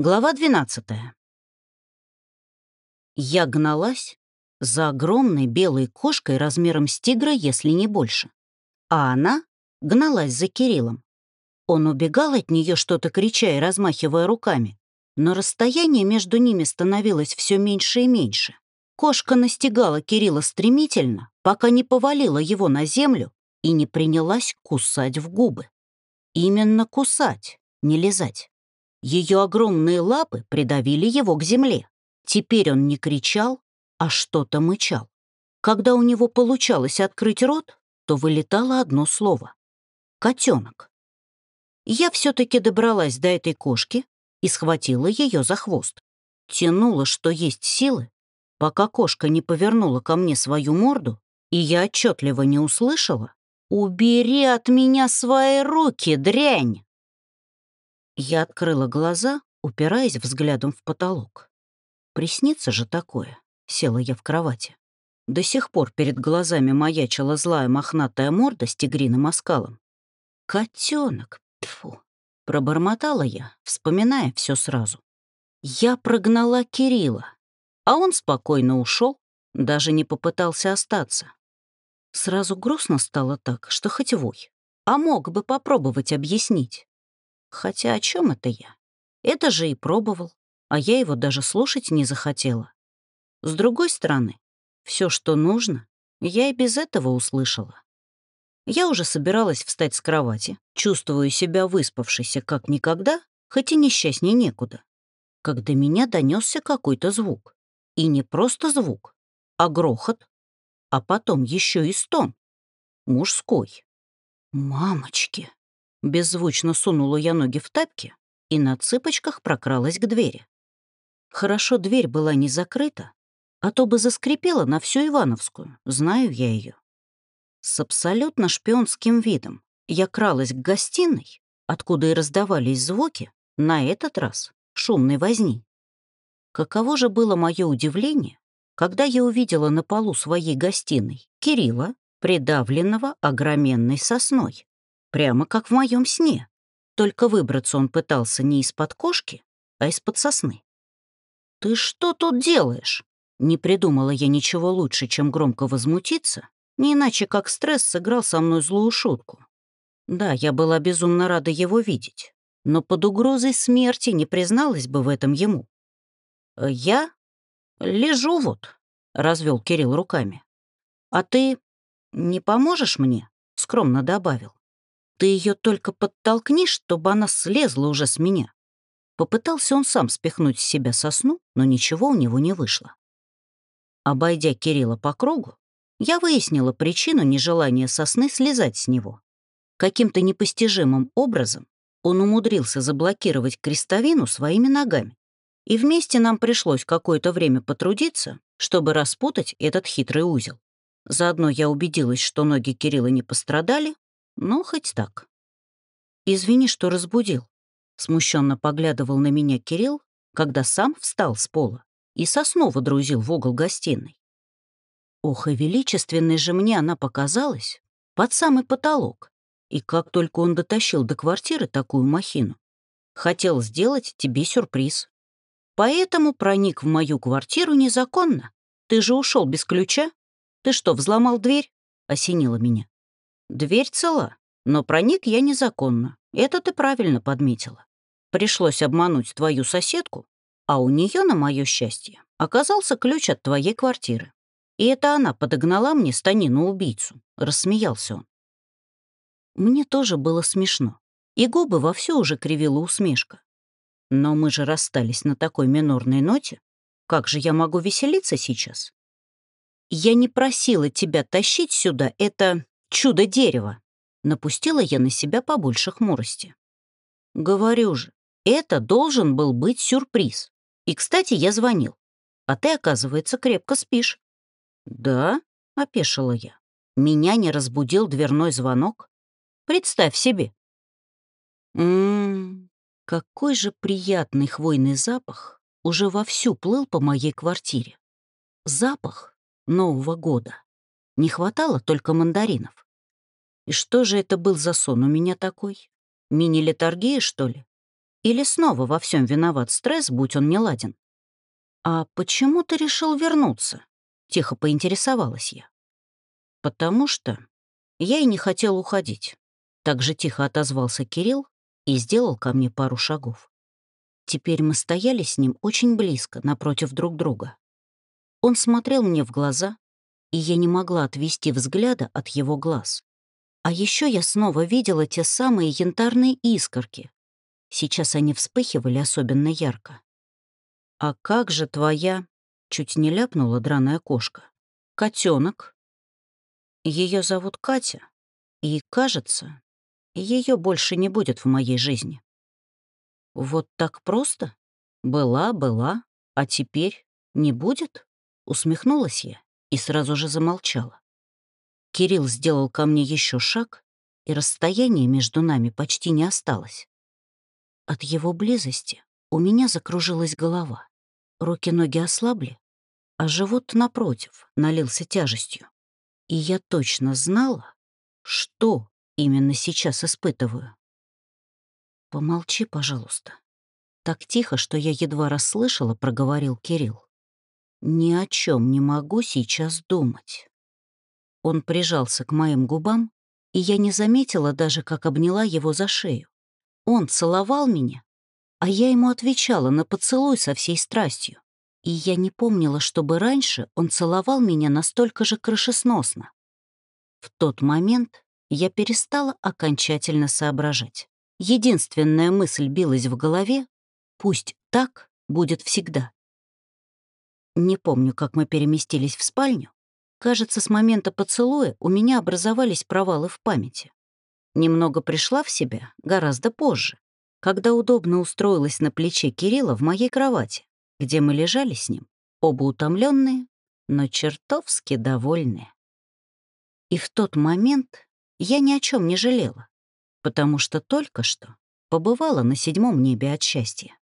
Глава 12. Я гналась за огромной белой кошкой размером с тигра, если не больше. А она гналась за Кириллом. Он убегал от нее, что-то крича и размахивая руками, но расстояние между ними становилось все меньше и меньше. Кошка настигала Кирилла стремительно, пока не повалила его на землю и не принялась кусать в губы. Именно кусать, не лизать. Ее огромные лапы придавили его к земле. Теперь он не кричал, а что-то мычал. Когда у него получалось открыть рот, то вылетало одно слово — «котенок». Я все-таки добралась до этой кошки и схватила ее за хвост. Тянула, что есть силы, пока кошка не повернула ко мне свою морду, и я отчетливо не услышала «Убери от меня свои руки, дрянь!» Я открыла глаза, упираясь взглядом в потолок. Приснится же такое, села я в кровати. До сих пор перед глазами маячила злая мохнатая морда с тигриным оскалом. Котенок, тфу, пробормотала я, вспоминая все сразу. Я прогнала Кирилла, а он спокойно ушел, даже не попытался остаться. Сразу грустно стало так, что хоть вой, а мог бы попробовать объяснить. Хотя о чем это я? Это же и пробовал, а я его даже слушать не захотела. С другой стороны, все, что нужно, я и без этого услышала. Я уже собиралась встать с кровати, чувствуя себя выспавшейся как никогда, хоть и несчастней некуда, когда меня донесся какой-то звук. И не просто звук, а грохот, а потом еще и стон. Мужской. «Мамочки!» Беззвучно сунула я ноги в тапки и на цыпочках прокралась к двери. Хорошо дверь была не закрыта, а то бы заскрипела на всю Ивановскую, знаю я ее. С абсолютно шпионским видом я кралась к гостиной, откуда и раздавались звуки, на этот раз шумной возни. Каково же было мое удивление, когда я увидела на полу своей гостиной Кирилла, придавленного огроменной сосной. Прямо как в моем сне. Только выбраться он пытался не из-под кошки, а из-под сосны. «Ты что тут делаешь?» Не придумала я ничего лучше, чем громко возмутиться, не иначе как стресс сыграл со мной злую шутку. Да, я была безумно рада его видеть, но под угрозой смерти не призналась бы в этом ему. «Я лежу вот», — развел Кирилл руками. «А ты не поможешь мне?» — скромно добавил. Ты ее только подтолкни, чтобы она слезла уже с меня. Попытался он сам спихнуть с себя сосну, но ничего у него не вышло. Обойдя Кирилла по кругу, я выяснила причину нежелания сосны слезать с него. Каким-то непостижимым образом он умудрился заблокировать крестовину своими ногами. И вместе нам пришлось какое-то время потрудиться, чтобы распутать этот хитрый узел. Заодно я убедилась, что ноги Кирилла не пострадали, ну, хоть так. «Извини, что разбудил», — смущенно поглядывал на меня Кирилл, когда сам встал с пола и сосну водрузил в угол гостиной. Ох, и величественной же мне она показалась, под самый потолок. И как только он дотащил до квартиры такую махину, хотел сделать тебе сюрприз. Поэтому проник в мою квартиру незаконно. Ты же ушел без ключа. Ты что, взломал дверь? Осенило меня. Дверь цела, но проник я незаконно. Это ты правильно подметила. Пришлось обмануть твою соседку, а у нее, на мое счастье, оказался ключ от твоей квартиры. И это она подогнала мне станину-убийцу. Рассмеялся он. Мне тоже было смешно, и губы вовсю уже кривила усмешка. Но мы же расстались на такой минорной ноте. Как же я могу веселиться сейчас? Я не просила тебя тащить сюда это Чудо-дерево. Напустила я на себя побольше хмурости. Говорю же, это должен был быть сюрприз. И, кстати, я звонил. А ты, оказывается, крепко спишь. Да, опешила я. Меня не разбудил дверной звонок. Представь себе. Ммм, какой же приятный хвойный запах уже вовсю плыл по моей квартире. Запах Нового года. Не хватало только мандаринов. И что же это был за сон у меня такой? Мини-летаргия, что ли? Или снова во всем виноват стресс, будь он не ладен? «А почему ты решил вернуться?» — тихо поинтересовалась я. «Потому что я и не хотел уходить». Так же тихо отозвался Кирилл и сделал ко мне пару шагов. Теперь мы стояли с ним очень близко, напротив друг друга. Он смотрел мне в глаза, и я не могла отвести взгляда от его глаз. А еще я снова видела те самые янтарные искорки. Сейчас они вспыхивали особенно ярко. «А как же твоя...» — чуть не ляпнула драная кошка. Котенок. Ее зовут Катя, и, кажется, ее больше не будет в моей жизни. Вот так просто? Была, была, а теперь не будет? Усмехнулась я и сразу же замолчала. Кирилл сделал ко мне еще шаг, и расстояние между нами почти не осталось. От его близости у меня закружилась голова. Руки-ноги ослабли, а живот, напротив, налился тяжестью. И я точно знала, что именно сейчас испытываю. «Помолчи, пожалуйста». Так тихо, что я едва расслышала, проговорил Кирилл. «Ни о чем не могу сейчас думать». Он прижался к моим губам, и я не заметила даже, как обняла его за шею. Он целовал меня, а я ему отвечала на поцелуй со всей страстью. И я не помнила, чтобы раньше он целовал меня настолько же крышесносно. В тот момент я перестала окончательно соображать. Единственная мысль билась в голове — пусть так будет всегда. Не помню, как мы переместились в спальню. Кажется, с момента поцелуя у меня образовались провалы в памяти. Немного пришла в себя гораздо позже, когда удобно устроилась на плече Кирилла в моей кровати, где мы лежали с ним, оба утомленные, но чертовски довольные. И в тот момент я ни о чем не жалела, потому что только что побывала на седьмом небе от счастья.